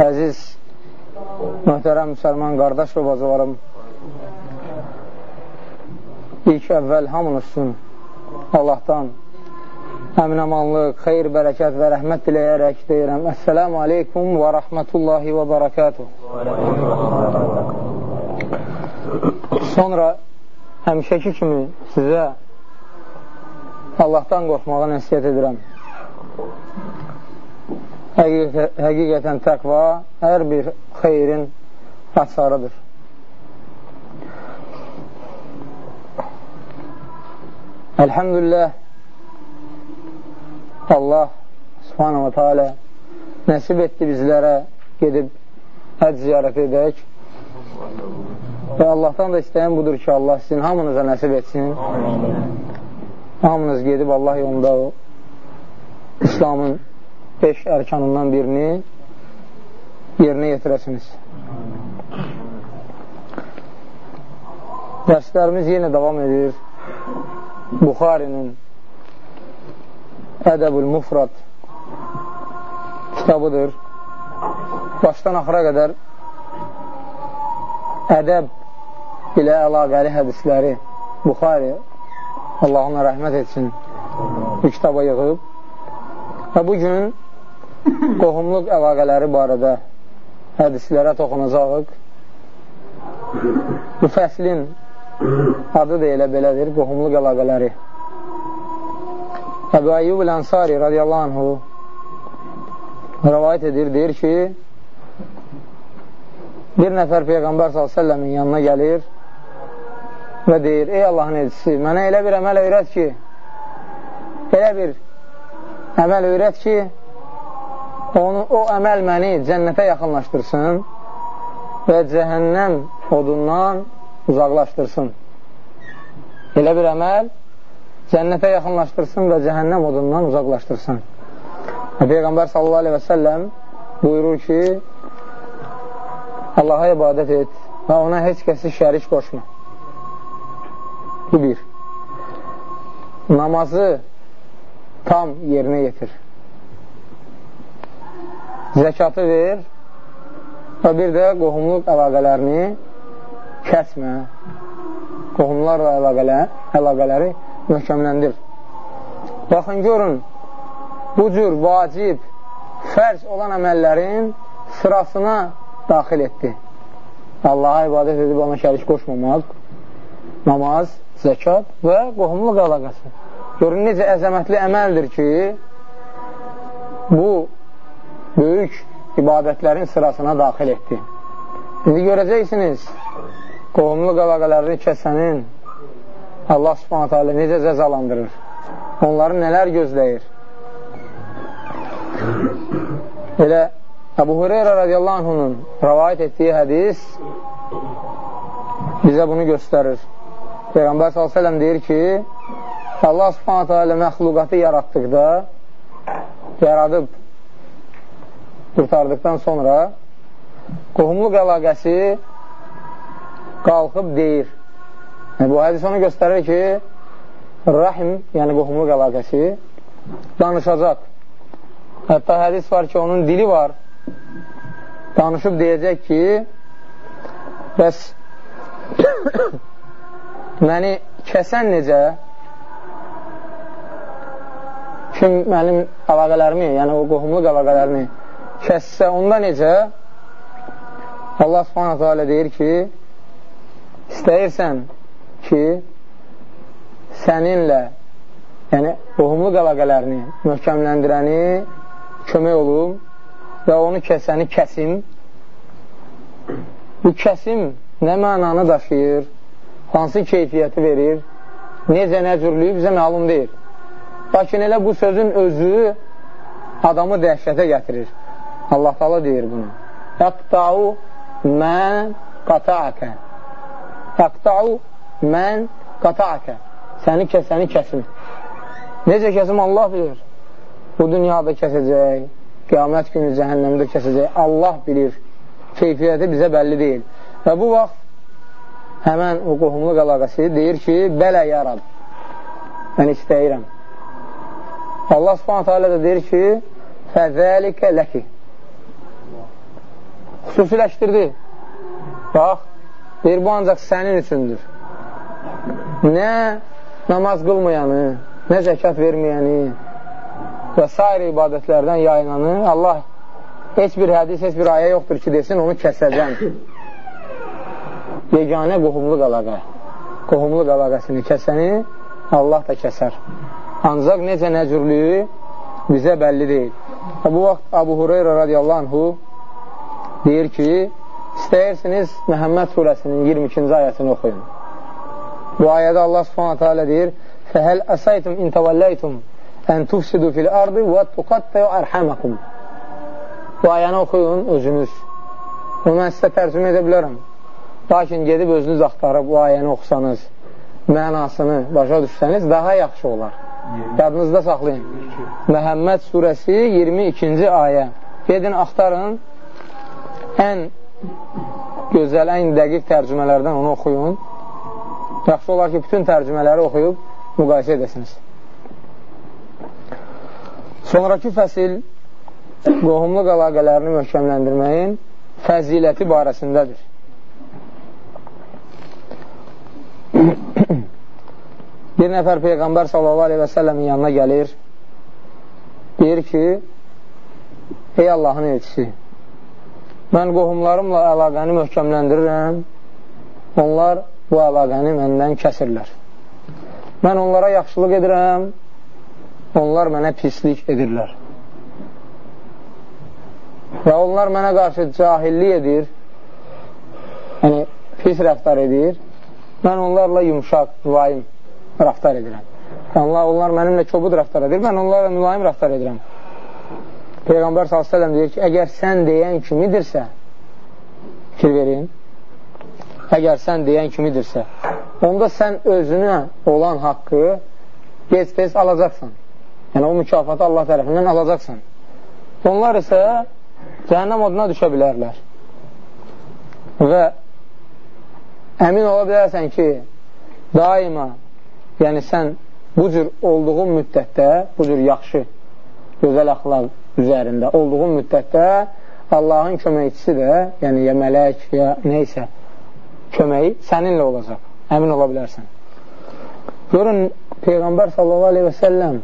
Əziz, möhtərəm müsəlman qardaş və bacılarım, ilk əvvəl hamınız üçün Allahdan əminəmanlıq, xeyr, bərəkət və rəhmət diləyərək deyirəm. Əssəlamu aleykum və rəhmətullahi və bərəkətuh. Sonra həmişəki kimi sizə Allahdan qorxmağa nəsiyyət edirəm. Həqiqətən təqva hər bir xeyrin açarıdır. Elhamdülillah Allah subhanahu wa ta'ala nəsib etdi bizlərə gedib həc ziyarət edək və Allahdan da istəyən budur ki, Allah sizin hamınıza nəsib etsin. Hamınız gedib Allah yolunda İslamın beş ərkanından birini yerinə yetirəsiniz. Dərslərimiz yenə davam edir. Buxarinin Ədəbül Mufrad kitabıdır. Başdan axıra qədər ədəb ilə əlaqəli hədisləri Buxari Allah ona rəhmət etsin bu kitaba yığıb və bu gün qohumluq əlaqələri barədə hədislərə toxunacaq. Bu fəslin adı da elə belədir, qohumluq əlaqələri. Əbu Əyyub Ənsari radiyallahu anhu rəvayət edir, deyir ki, bir nəfər Peyğəmbər s.ə.v-in yanına gəlir və deyir, ey Allahın elçisi, mənə elə bir əməl öyrət ki, elə bir əməl öyrət ki, onu, o əməl məni cənnətə yaxınlaşdırsın və cəhənnəm odundan uzaqlaşdırsın. Elə bir əməl cənnətə yaxınlaşdırsın və cəhənnəm odundan uzaqlaşdırsın. Peyğəmbər sallallahu aleyhi və səlləm buyurur ki, Allaha ibadət et və ona heç kəsi şərik qoşma. Bu bir. Namazı tam yerinə yetir. Zəkatı ver və bir də qohumluq əlaqələrini kəsmə. Qohumlarla əlaqələr, əlaqələri möhkəmləndir. Baxın, görün, bu cür vacib, fərz olan əməllərin sırasına daxil etdi. Allaha ibadət edib ona şərik qoşmamaq, namaz, zəkat və qohumluq əlaqəsi. Görün, necə əzəmətli əməldir ki, bu böyük ibadətlərin sırasına daxil etdi. İndi görəcəksiniz, qohumluq əlaqələrini kəsənin Allah subhanətə alə necə cəzalandırır, onları nələr gözləyir. Elə Əbu Hüreyrə radiyallahu anhunun rəvayət etdiyi hədis bizə bunu göstərir. Peyğəmbər s.ə.v deyir ki, Allah subhanətə alə məxluqatı yaratdıqda, yaradıb qurtardıqdan sonra qohumluq əlaqəsi qalxıb deyir. Yəni, bu hədis onu göstərir ki, rahim, yəni qohumluq əlaqəsi danışacaq. Hətta hədis var ki, onun dili var. Danışıb deyəcək ki, bəs məni kəsən necə? kim mənim əlaqələrimi, yəni o qohumluq əlaqələrini kəssə, onda necə? Allah subhanətə alə deyir ki, istəyirsən ki, səninlə, yəni qohumluq əlaqələrini möhkəmləndirəni kömək olum və onu kəsəni kəsim. Bu kəsim nə mənanı daşıyır, hansı keyfiyyəti verir, necə nə cürlüyü bizə məlum deyil. Lakin elə bu sözün özü adamı dəhşətə gətirir. Allah tala deyir bunu. Yaqta'u mən qata'əkə. Yaqta'u mən qata'əkə. Səni kəsəni kəsim. Necə kəsim Allah bilir. Bu dünyada kəsəcək, qiyamət günü cəhənnəmdə kəsəcək. Allah bilir. Keyfiyyəti bizə bəlli deyil. Və bu vaxt həmən o qohumluq əlaqəsi deyir ki, bələ yarab. Mən istəyirəm. Allah subhanətə alə də deyir ki, fəzəlikə ləki. Xüsusiləşdirdi. Bax, deyir, bu ancaq sənin üçündür. Nə namaz qılmayanı, nə zəkat verməyəni və s. ibadətlərdən yayınanı Allah heç bir hədis, heç bir ayə yoxdur ki, desin, onu kəsəcəm. Yeganə qohumluq əlaqə. Qohumluq əlaqəsini kəsəni Allah da kəsər. Ancaq necə nəcürlüyü bizə bəlli deyil. Bu vaxt Abu Hureyra radiyallahu anhu deyir ki, istəyirsiniz Məhəmməd surəsinin 22-ci ayətini oxuyun. Bu ayədə Allah subhanətə alə deyir, Fəhəl əsaytum intəvəlləytum ən tufsidu fil ardı və tuqattəyu ərhəməkum. Bu ayəni oxuyun özünüz. Onu mən sizə tərcümə edə bilərəm. Lakin gedib özünüz axtarıb bu ayəni oxusanız, mənasını başa düşsəniz, daha yaxşı olar. Yadınızda saxlayın. Məhəmməd surəsi 22-ci ayə. Gedin, axtarın. Ən gözəl, ən dəqiq tərcümələrdən onu oxuyun. Yaxşı olar ki, bütün tərcümələri oxuyub müqayisə edəsiniz. Sonraki fəsil qohumluq əlaqələrini möhkəmləndirməyin fəziləti barəsindədir. Bir nəfər Peyğəmbər səlləmin yanına gəlir, deyir ki, ey Allahın elçisi, mən qohumlarımla əlaqəni möhkəmləndirirəm, onlar bu əlaqəni məndən kəsirlər. Mən onlara yaxşılıq edirəm, onlar mənə pislik edirlər. Və onlar mənə qarşı cahillik edir, yəni pis rəftar edir, mən onlarla yumuşaq, mülayim rəftar edirəm. Allah, onlar mənimlə kobud rəftar edir, mən onlarla mülayim rəftar edirəm. Peyğəmbər s.ə.v deyir ki, əgər sən deyən kimidirsə, fikir verin, əgər sən deyən kimidirsə, onda sən özünə olan haqqı gec-tez alacaqsan. Yəni, o mükafatı Allah tərəfindən alacaqsan. Onlar isə cəhənnəm oduna düşə bilərlər. Və əmin ola bilərsən ki, daima Yəni sən bu cür olduğun müddətdə, bu cür yaxşı, gözəl əxlaq üzərində olduğun müddətdə Allahın köməkçisi də, yəni ya mələk, ya neysə köməyi səninlə olacaq. Əmin ola bilərsən. Görün, Peyğəmbər sallallahu aleyhi və səlləm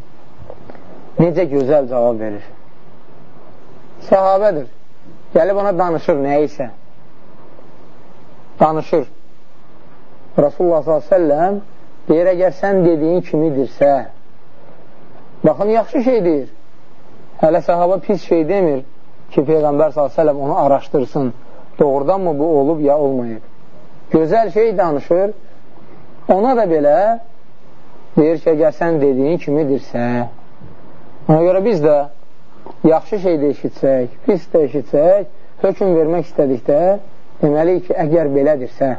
necə gözəl cavab verir. Səhabədir. Gəlib ona danışır nəyisə. Danışır. Rasulullah səlləm Deyir, əgər sən dediyin kimidirsə, baxın, yaxşı şey deyir. Hələ səhaba pis şey demir ki, Peyğəmbər s.ə.v onu araşdırsın. Doğrudan mı bu olub, ya olmayıb? Gözəl şey danışır. Ona da belə deyir ki, əgər sən dediyin kimidirsə, ona görə biz də yaxşı şey də eşitsək, pis də eşitsək, hökum vermək istədikdə deməliyik ki, əgər belədirsə,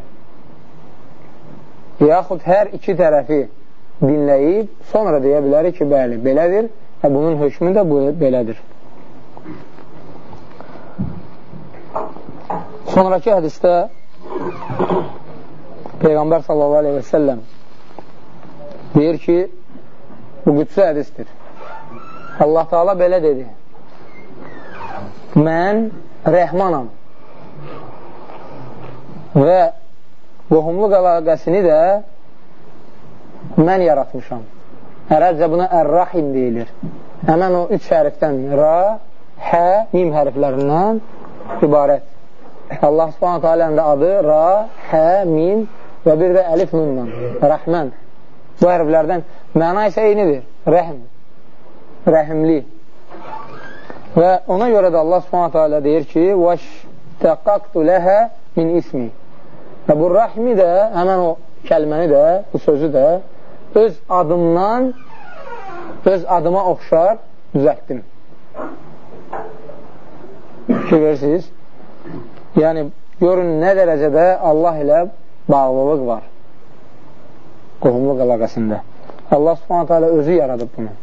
yaxud hər iki tərəfi dinləyib, sonra deyə bilərik ki, bəli, belədir və bunun hökmü də bu, belədir. Sonraki hədistə Peyğəmbər sallallahu aleyhi və səlləm deyir ki, bu qüdsü hədistir. Allah Taala belə dedi, mən rəhmanam və qohumluq əlaqəsini də mən yaratmışam. Ərəbcə buna ər-rahim deyilir. Həmən o üç hərfdən ra, hə, mim hərflərindən ibarət. Allah subhanətə alənin də adı ra, hə, mim və bir də əlif nundan, rəhmən. Bu hərflərdən məna isə eynidir, rəhm, rəhimli. Və ona görə də Allah subhanətə alə deyir ki, وَشْتَقَقْتُ لَهَا min ismi Və bu rəhmi də, həmən o kəlməni də, bu sözü də öz adımdan, öz adıma oxşar düzəltdim. Verirsiniz? Yəni, görün nə dərəcədə Allah ilə bağlılıq var qohumluq əlaqəsində. Allah subhanətə alə özü yaradıb bunu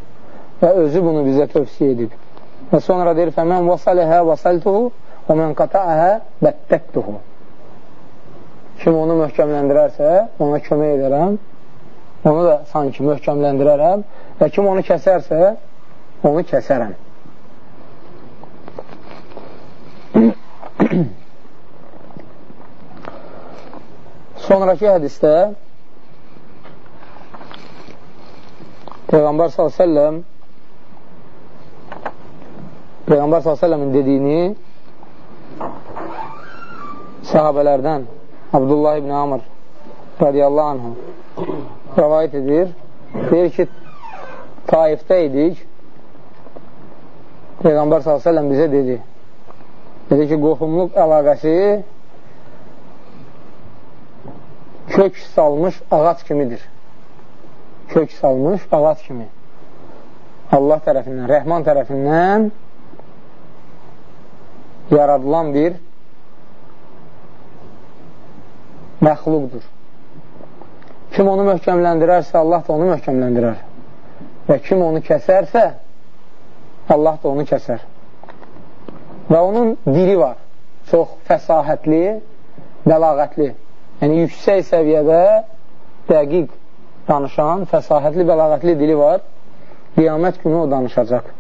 və özü bunu bizə tövsiyə edib. Və sonra deyir, fəmən vasaləhə vasaltuhu və mən qata'əhə bəttəktuhu. Kim onu möhkəmləndirərsə, ona kömək edərəm, onu da sanki möhkəmləndirərəm və kim onu kəsərsə, onu kəsərəm. Sonraki hədistə Peyğəmbər s.ə.v Peyğəmbər s.ə.v-in dediyini sahabələrdən Abdullah ibn Amr radiyallahu anhə rəvayət edir. Deyir ki, Taifdə idik. Peyğəmbər s.ə.v bizə dedi. Dedi ki, qohumluq əlaqəsi kök salmış ağac kimidir. Kök salmış ağac kimi. Allah tərəfindən, Rəhman tərəfindən yaradılan bir məxluqdur. Kim onu möhkəmləndirərsə, Allah da onu möhkəmləndirər. Və kim onu kəsərsə, Allah da onu kəsər. Və onun dili var, çox fəsahətli, bəlağətli. Yəni, yüksək səviyyədə dəqiq danışan, fəsahətli, bəlağətli dili var. Qiyamət günü o danışacaq.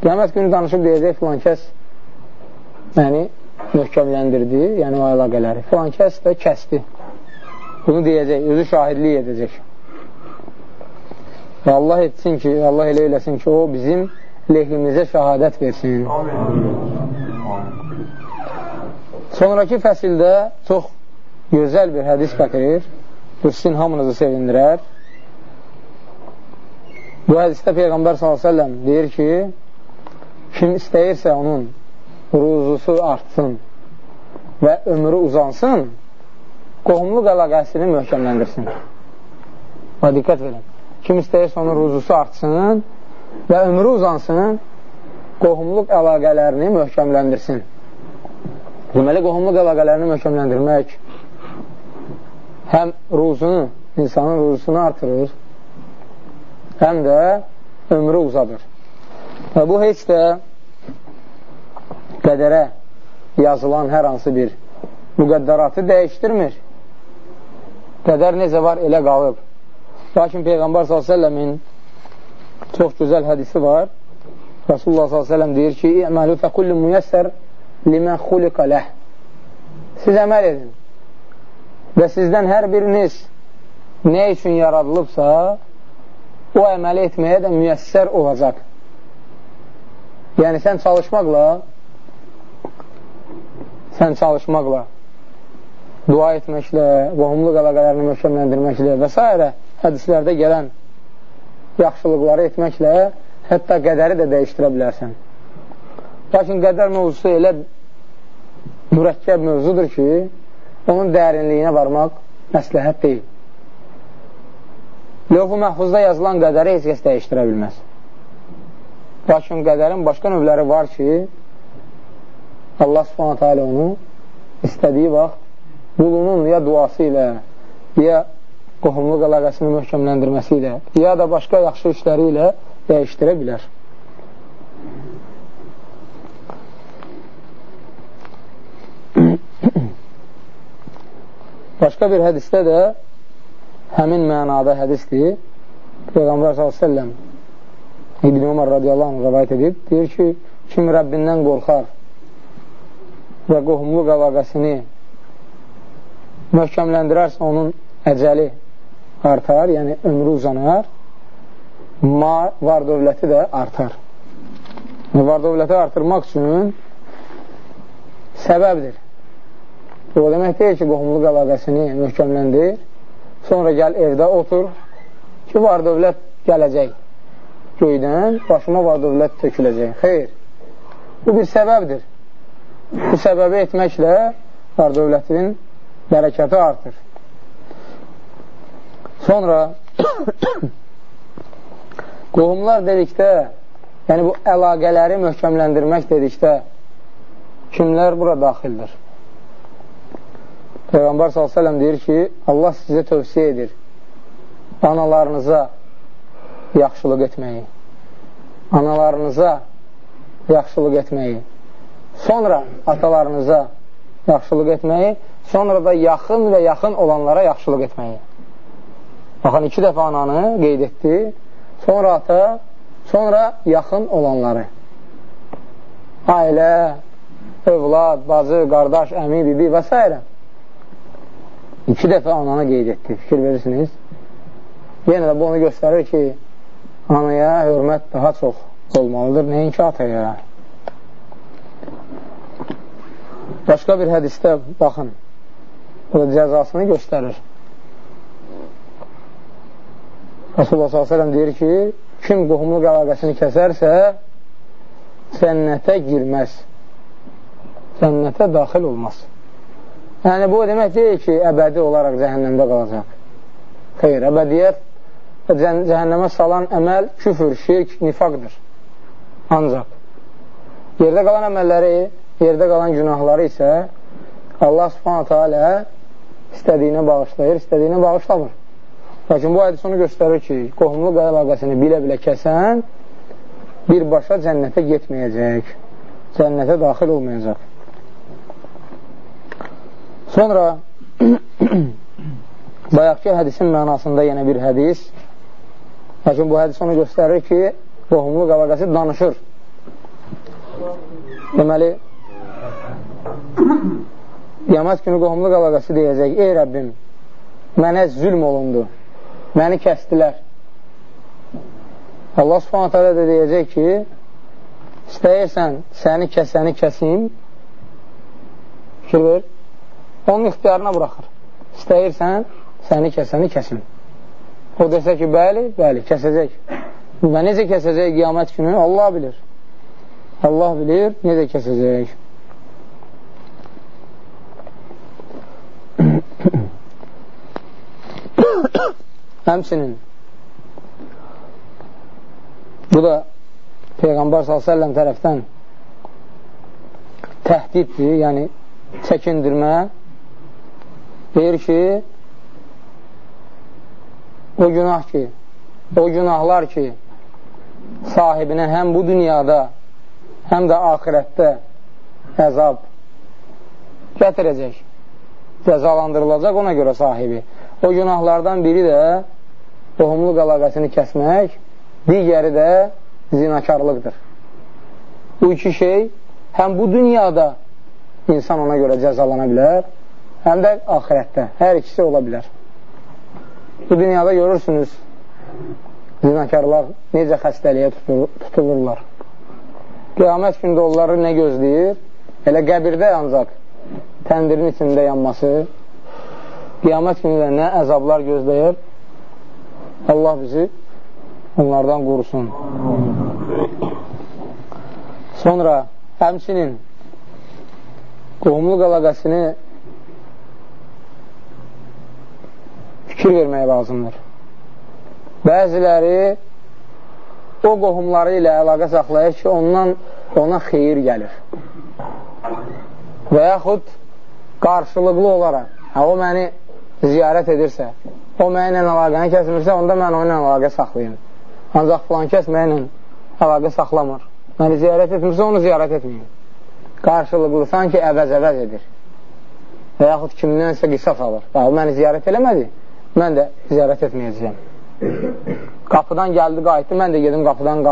Qiyamət günü danışıb deyəcək filan kəs məni möhkəmləndirdi, yəni o əlaqələri. Filan kəs də kəsdi. Bunu deyəcək, özü şahidlik edəcək. Və Allah etsin ki, Allah elə eləsin ki, o bizim lehimizə şəhadət versin. Sonraki fəsildə çox gözəl bir hədis gətirir. Bu sizin hamınızı sevindirər. Bu hədisdə Peyğəmbər s.ə.v deyir ki, kim istəyirsə onun ruzusu artsın və ömrü uzansın, qohumluq əlaqəsini möhkəmləndirsin. Və diqqət verin. Kim istəyirsə onun ruzusu artsın və ömrü uzansın, qohumluq əlaqələrini möhkəmləndirsin. Deməli, qohumluq əlaqələrini möhkəmləndirmək həm ruzunu, insanın ruzusunu artırır, həm də ömrü uzadır. Və bu heç də qədərə yazılan hər hansı bir müqəddaratı dəyişdirmir. Qədər necə var, elə qalıb. Lakin Peyğəmbər s.ə.v-in çox gözəl hədisi var. Rasulullah s.ə.v deyir ki, İ'məlu fəkullu müyəssər limən xuliqə ləh. Siz əməl edin və sizdən hər biriniz nə üçün yaradılıbsa, o əməli etməyə də müyəssər olacaq. Yəni, sən çalışmaqla sən çalışmaqla, dua etməklə, qohumluq əlaqələrini möhkəmləndirməklə və s. hədislərdə gələn yaxşılıqları etməklə hətta qədəri də dəyişdirə bilərsən. Lakin qədər mövzusu elə mürəkkəb mövzudur ki, onun dərinliyinə varmaq məsləhət deyil. Lövh-u məhfuzda yazılan qədəri heç kəs dəyişdirə bilməz. Lakin qədərin başqa növləri var ki, Allah subhanətə alə onu istədiyi vaxt qulunun ya duası ilə, ya qohumluq əlaqəsini möhkəmləndirməsi ilə, ya da başqa yaxşı işləri ilə dəyişdirə bilər. Başqa bir hədisdə də həmin mənada hədisdir. Peyğəmbər s.ə.v İbn Umar radiyallahu anh rəvayət edib, deyir ki, kim Rəbbindən qorxar və qohumluq əlaqəsini möhkəmləndirərsə onun əcəli artar, yəni ömrü uzanar, var dövləti də artar. Var dövləti artırmaq üçün səbəbdir. O demək deyil ki, qohumluq əlaqəsini möhkəmləndir, sonra gəl evdə otur ki, var dövlət gələcək göydən, başıma var dövlət töküləcək. Xeyr, bu bir səbəbdir. Bu səbəbi etməklə var dövlətin bərəkəti artır. Sonra qohumlar dedikdə, yəni bu əlaqələri möhkəmləndirmək dedikdə kimlər bura daxildir? Peyğəmbər s.ə.v deyir ki, Allah sizə tövsiyə edir analarınıza yaxşılıq etməyi, analarınıza yaxşılıq etməyi, sonra atalarınıza yaxşılıq etməyi, sonra da yaxın və yaxın olanlara yaxşılıq etməyi. Baxın, iki dəfə ananı qeyd etdi, sonra ata, sonra yaxın olanları. Ailə, övlad, bacı, qardaş, əmi, bibi və s. iki dəfə ananı qeyd etdi. Fikir verirsiniz. Yenə də bu onu göstərir ki, anaya hörmət daha çox olmalıdır, nəinki ataya. Başqa bir hədistə baxın, bu da cəzasını göstərir. Rasulullah s.ə.v deyir ki, kim qohumluq əlaqəsini kəsərsə, cənnətə girməz, cənnətə daxil olmaz. Yəni, bu demək deyil ki, əbədi olaraq cəhənnəmdə qalacaq. Xeyr, əbədiyyət cəhənnəmə salan əməl küfür, şirk, nifaqdır. Ancaq yerdə qalan əməlləri, yerdə qalan günahları isə Allah subhanətə alə istədiyinə bağışlayır, istədiyinə bağışlamır. Lakin bu hədis onu göstərir ki, qohumluq əlaqəsini bilə-bilə kəsən birbaşa cənnətə getməyəcək, cənnətə daxil olmayacaq. Sonra bayaqki hədisin mənasında yenə bir hədis lakin bu hədis onu göstərir ki qohumluq əlaqəsi danışır deməli qiyamət günü qohumluq əlaqəsi deyəcək ey Rəbbim mənə zülm olundu məni kəstilər Allah subhanət hələ də deyəcək ki istəyirsən səni kəsəni kəsim fikir ver onun ixtiyarına buraxır. İstəyirsən, səni kəsəni kəsin. O desə ki, bəli, bəli, kəsəcək. Və necə kəsəcək qiyamət günü? Allah bilir. Allah bilir, necə kəsəcək. Həmsinin bu da Peyğəmbər s.ə.v tərəfdən təhdiddir, yəni çəkindirmə deyir ki, o günah ki, o günahlar ki, sahibinə həm bu dünyada, həm də ahirətdə əzab gətirəcək, cəzalandırılacaq ona görə sahibi. O günahlardan biri də qohumluq əlaqəsini kəsmək, digəri də zinakarlıqdır. Bu iki şey həm bu dünyada insan ona görə cəzalana bilər, həm də ahirətdə. Hər ikisi ola bilər. Bu dünyada görürsünüz, zinakarlar necə xəstəliyə tutulurlar. Qiyamət gündə onları nə gözləyir? Elə qəbirdə ancaq təndirin içində yanması, qiyamət günü də nə əzablar gözləyir? Allah bizi onlardan qorusun. Sonra həmçinin qohumluq əlaqəsini fikir vermək lazımdır. Bəziləri o qohumları ilə əlaqə saxlayır ki, ondan ona xeyir gəlir. Və yaxud qarşılıqlı olaraq, hə, o məni ziyarət edirsə, o mənlə əlaqəni kəsmirsə, onda mən onunla əlaqə saxlayayım. Ancaq filan kəs mənlə əlaqə saxlamır. Məni ziyarət etmirsə, onu ziyarət etməyim. Qarşılıqlı, sanki əvəz-əvəz edir. Və yaxud kimdənsə qisas alır. O məni ziyarət eləmədi mən də ziyarət etməyəcəyəm. Qapıdan gəldi, qayıtdı, mən də gedim qapıdan,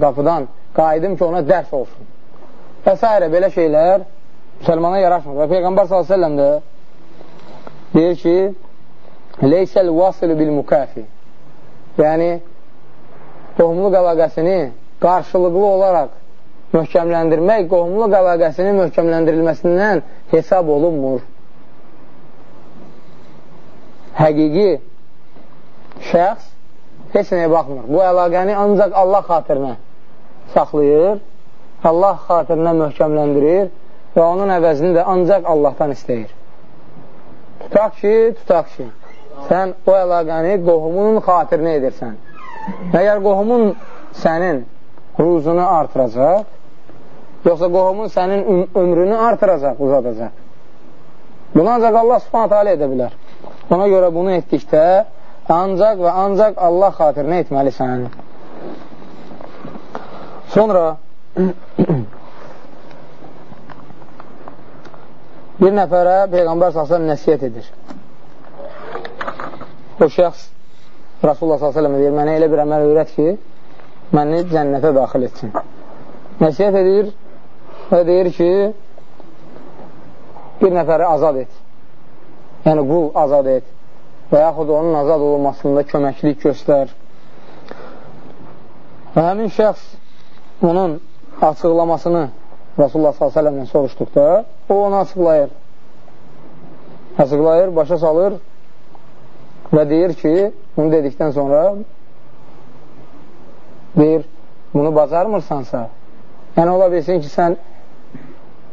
qapıdan qayıdım ki, ona dərs olsun. Və s. belə şeylər müsəlmana yaraşmır. Və Peyğəmbər s.ə.v də deyir ki, Leysəl vasilu bil mükafi Yəni, qohumluq əlaqəsini qarşılıqlı olaraq möhkəmləndirmək qohumluq əlaqəsinin möhkəmləndirilməsindən hesab olunmur həqiqi şəxs heç nəyə baxmır. Bu əlaqəni ancaq Allah xatirinə saxlayır, Allah xatirinə möhkəmləndirir və onun əvəzini də ancaq Allahdan istəyir. Tutaq ki, tutaq ki, sən o əlaqəni qohumun xatirinə edirsən. Əgər qohumun sənin ruzunu artıracaq, yoxsa qohumun sənin ömrünü artıracaq, uzadacaq. Bunu ancaq Allah subhanətə alə edə bilər. Ona görə bunu etdikdə ancaq və ancaq Allah xatirinə etməlisən. Sonra bir nəfərə Peyğəmbər s.ə.v nəsiyyət edir. O şəxs Rasulullah s.ə.v deyir, mənə elə bir əməl öyrət ki, məni cənnətə daxil etsin. Nəsiyyət edir və deyir ki, bir nəfəri azad et. yəni qul azad et və yaxud onun azad olunmasında köməklik göstər. Və həmin şəxs onun açıqlamasını Rasulullah s.ə.v-dən soruşduqda, o onu açıqlayır. Açıqlayır, başa salır və deyir ki, bunu dedikdən sonra deyir, bunu bacarmırsansa, yəni ola bilsin ki, sən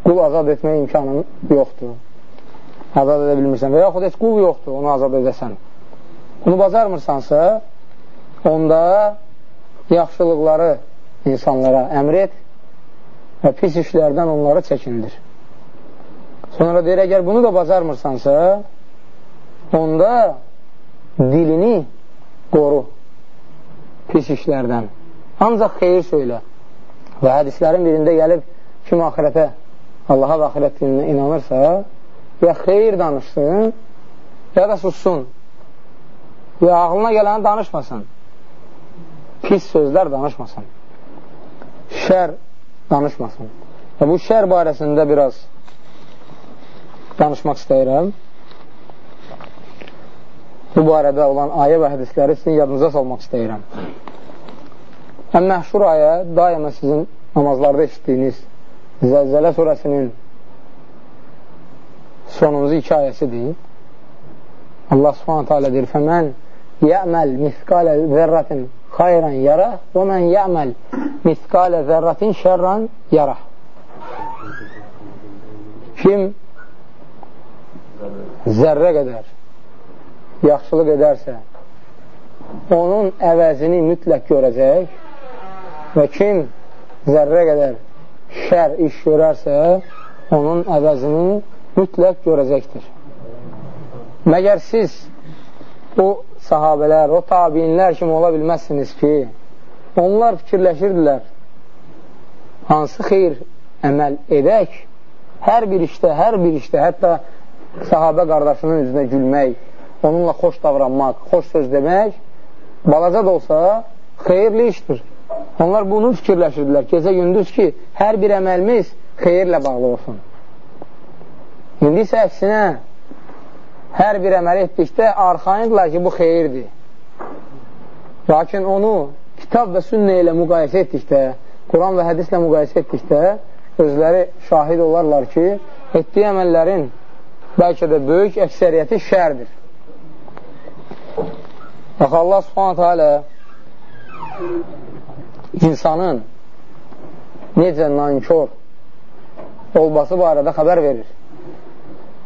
qul azad etmək imkanın yoxdur. Azad edə bilmirsən və yaxud heç qul yoxdur, onu azad edəsən. Bunu bacarmırsansa, onda yaxşılıqları insanlara əmr et və pis işlərdən onları çəkindir. Sonra deyir, əgər bunu da bacarmırsansa, onda dilini qoru pis işlərdən. Ancaq xeyir söylə. Və hədislərin birində gəlib kim axirətə, Allaha və axirət dininə inanırsa, ya xeyir danışsın, ya da sussun. Ya ağlına gələni danışmasın. Pis sözlər danışmasın. Şər danışmasın. Və bu şər barəsində biraz danışmaq istəyirəm. Bu barədə olan ayə və hədisləri sizin yadınıza salmaq istəyirəm. Ən məhşur ayə daima sizin namazlarda işitdiyiniz Zəlzələ surəsinin sonuncu iki ayəsidir. Allah subhanətə alə deyir, Fəmən yəməl misqalə zərrətin xayran yarah və mən yəməl misqalə zərrətin şərran yarah. Kim zərrə qədər yaxşılıq edərsə, onun əvəzini mütləq görəcək və kim zərrə qədər şər iş görərsə, onun əvəzini mütləq görəcəkdir. Məgər siz o sahabələr, o tabinlər kimi ola bilməzsiniz ki, onlar fikirləşirdilər, hansı xeyr əməl edək, hər bir işdə, hər bir işdə, hətta sahabə qardaşının üzünə gülmək, onunla xoş davranmaq, xoş söz demək, balaca da olsa xeyirli işdir. Onlar bunu fikirləşirdilər, gecə gündüz ki, hər bir əməlimiz xeyirlə bağlı olsun. İndi isə əksinə, hər bir əməl etdikdə arxayındılar ki, bu xeyirdir. Lakin onu kitab və sünnə ilə müqayisə etdikdə, Quran və hədislə müqayisə etdikdə, özləri şahid olarlar ki, etdiyi əməllərin bəlkə də böyük əksəriyyəti şərdir. Bax, Allah subhanətə alə insanın necə nankör olması barədə xəbər verir.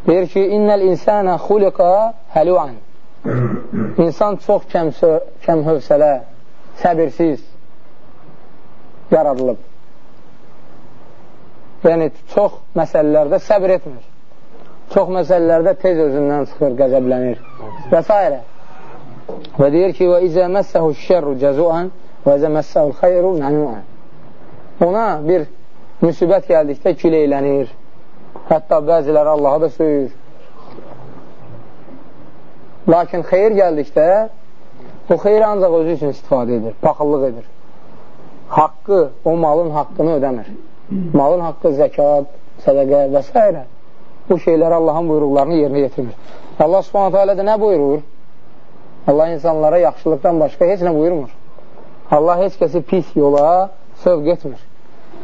Deyir ki, innəl insənə xuliqa həluan. İnsan çox kəmsö, kəmhövsələ, səbirsiz yaradılıb. Yəni, çox məsələlərdə səbir etmir. Çox məsələlərdə tez özündən çıxır, qəzəblənir və s. Və deyir ki, və izə məssəhu şərru cəzuən və izə məssəul xeyru mənuən. Ona bir müsibət gəldikdə güleylənir. Hətta bəziləri Allaha da söyür. Lakin xeyir gəldikdə o xeyri ancaq özü üçün istifadə edir, paxıllıq edir. Haqqı, o malın haqqını ödəmir. Malın haqqı zəkat, sədəqə və s. Bu şeyləri Allahın buyruqlarını yerinə yetirmir. Allah subhanətə alə də nə buyurur? Allah insanlara yaxşılıqdan başqa heç nə buyurmur. Allah heç kəsi pis yola sövq etmir.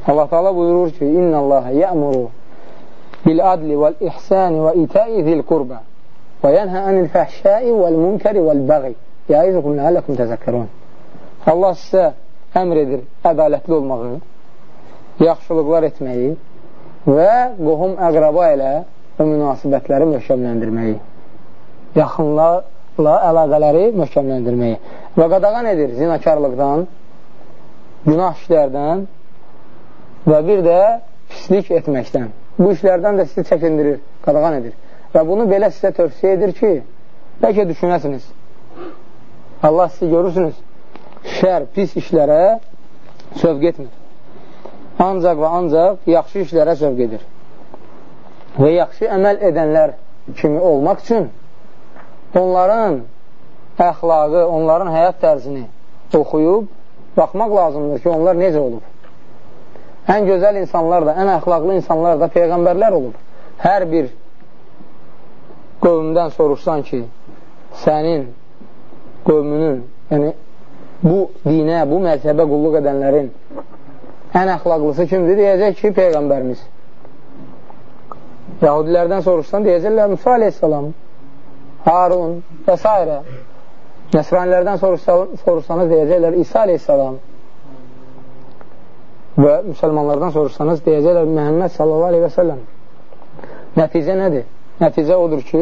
Allah Teala buyurur ki, İnna Allah yəmuru bil adli vəl ihsani və itəi zil qurbə və yənhə anil fəhşai vəl munkəri vəl bəği yəizukum ləalləkum təzəkərun. Allah sizə əmr edir ədalətli olmağı, yaxşılıqlar etməyi və qohum əqraba ilə o münasibətləri möhkəmləndirməyi, yaxınlarla əlaqələri möhkəmləndirməyi və qadağan edir zinakarlıqdan, günah işlərdən və bir də pislik etməkdən. Bu işlərdən də sizi çəkindirir, qadağan edir. Və bunu belə sizə tövsiyə edir ki, bəlkə düşünəsiniz. Allah sizi görürsünüz, şər, pis işlərə sövq etmir. Ancaq və ancaq yaxşı işlərə sövq edir. Və yaxşı əməl edənlər kimi olmaq üçün onların əxlaqı, onların həyat tərzini oxuyub, baxmaq lazımdır ki, onlar necə olub. Ən gözəl insanlar da, ən əxlaqlı insanlar da Peyğəmbərlər olub. Hər bir qövmündən soruşsan ki, sənin qövmünün, yəni bu dinə, bu məzhəbə qulluq edənlərin ən əxlaqlısı kimdir? Deyəcək ki, Peyğəmbərimiz. Yahudilərdən soruşsan, deyəcəklər Musa aleyhissalam, Harun və s. Nəsranilərdən soruşsanız, deyəcəklər İsa aleyhissalam və müsəlmanlardan soruşsanız, deyəcəklər Məhəmməd sallallahu aleyhi və səlləm. Nəticə nədir? Nəticə odur ki,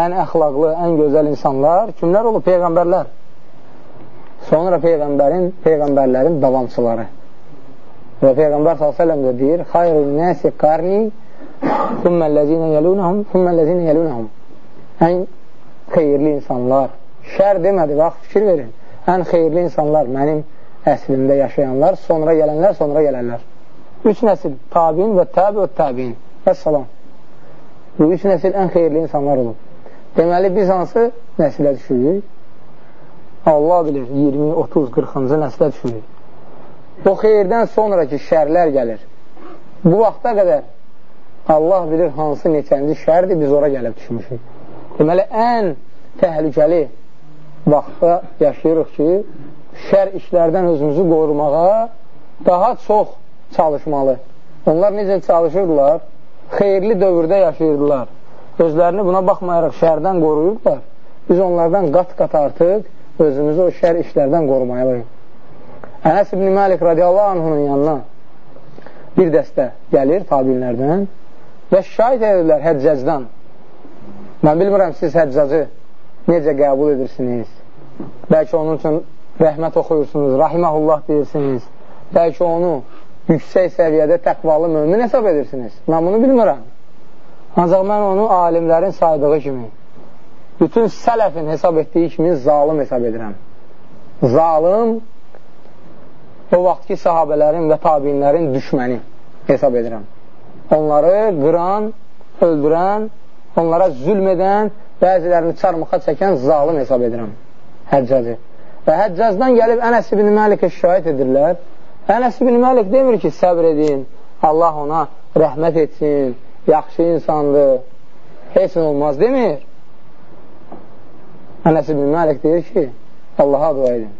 ən əxlaqlı, ən gözəl insanlar kimlər olub? Peyğəmbərlər. Sonra Peyğəmbərin, Peyğəmbərlərin davamçıları. Və Peyğəmbər s.ə.v də deyir, xayrun nəsi qarni thumməl-ləzinə yəlunəhum, thumməl-ləzinə yəlunəhum. Ən xeyirli insanlar. Şər demədi, vaxt fikir verin. Ən xeyirli insanlar mənim əslimdə yaşayanlar, sonra gələnlər, sonra gələnlər. Üç nəsil, tabin və təbi və təbin. Vəssalam. Bu üç nəsil ən xeyirli insanlar olub. Deməli, biz hansı nəsilə düşürük? Allah bilir, 20, 30, 40-cı nəslə düşürük. O xeyirdən sonraki şərlər gəlir. Bu vaxta qədər Allah bilir hansı neçənci şərdir, biz ora gəlib düşmüşük. Deməli, ən təhlükəli vaxtda yaşayırıq ki, şər işlərdən özümüzü qorumağa daha çox çalışmalı. Onlar necə çalışırdılar? Xeyirli dövrdə yaşayırdılar. Özlərini buna baxmayaraq şərdən qoruyurdular. Biz onlardan qat-qat artıq özümüzü o şər işlərdən qorumayalıyıq. Ənəs ibn Məlik radiyallahu anhunun yanına bir dəstə gəlir tabinlərdən və şahid edirlər həccəcdən. Mən bilmirəm, siz həccacı necə qəbul edirsiniz? Bəlkə onun üçün rəhmət oxuyursunuz, rahiməhullah deyirsiniz. Bəlkə onu yüksək səviyyədə təqvalı mömin hesab edirsiniz. Mən bunu bilmirəm. Ancaq mən onu alimlərin saydığı kimi, bütün sələfin hesab etdiyi kimi zalim hesab edirəm. Zalim o vaxtki sahabələrin və tabinlərin düşməni hesab edirəm. Onları qıran, öldürən, onlara zülm edən, bəzilərini çarmıxa çəkən zalim hesab edirəm. Həccacı. Və həccazdan gəlib Ənəs ibn Məlikə şahid edirlər. Ənəs ibn Məlik demir ki, səbr edin, Allah ona rəhmət etsin, yaxşı insandır, heç nə olmaz demir. Ənəs ibn Məlik deyir ki, Allaha dua edin.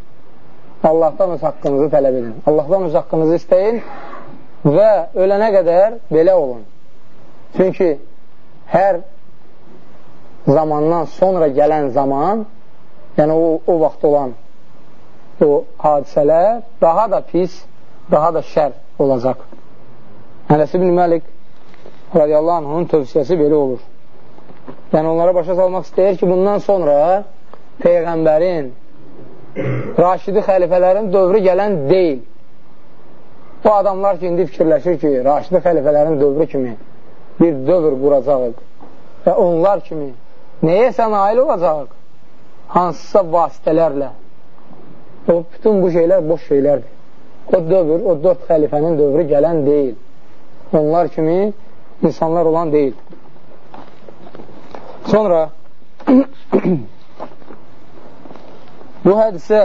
Allahdan öz haqqınızı tələb edin. Allahdan öz haqqınızı istəyin və ölənə qədər belə olun. Çünki hər zamandan sonra gələn zaman, yəni o, o vaxt olan o hadisələr daha da pis, daha da şər olacaq. Ənəs ibn Məlik radiyallahu anhunun tövsiyəsi belə olur. Yəni, onlara başa salmaq istəyir ki, bundan sonra Peyğəmbərin, Raşidi xəlifələrin dövrü gələn deyil. Bu adamlar ki, indi fikirləşir ki, Raşidi xəlifələrin dövrü kimi bir dövr quracaq və onlar kimi nəyəsə nail olacaq? Hansısa vasitələrlə O, bütün bu şeylər boş şeylərdir. O dövr, o dörd xəlifənin dövrü gələn deyil. Onlar kimi insanlar olan deyil. Sonra bu hədisə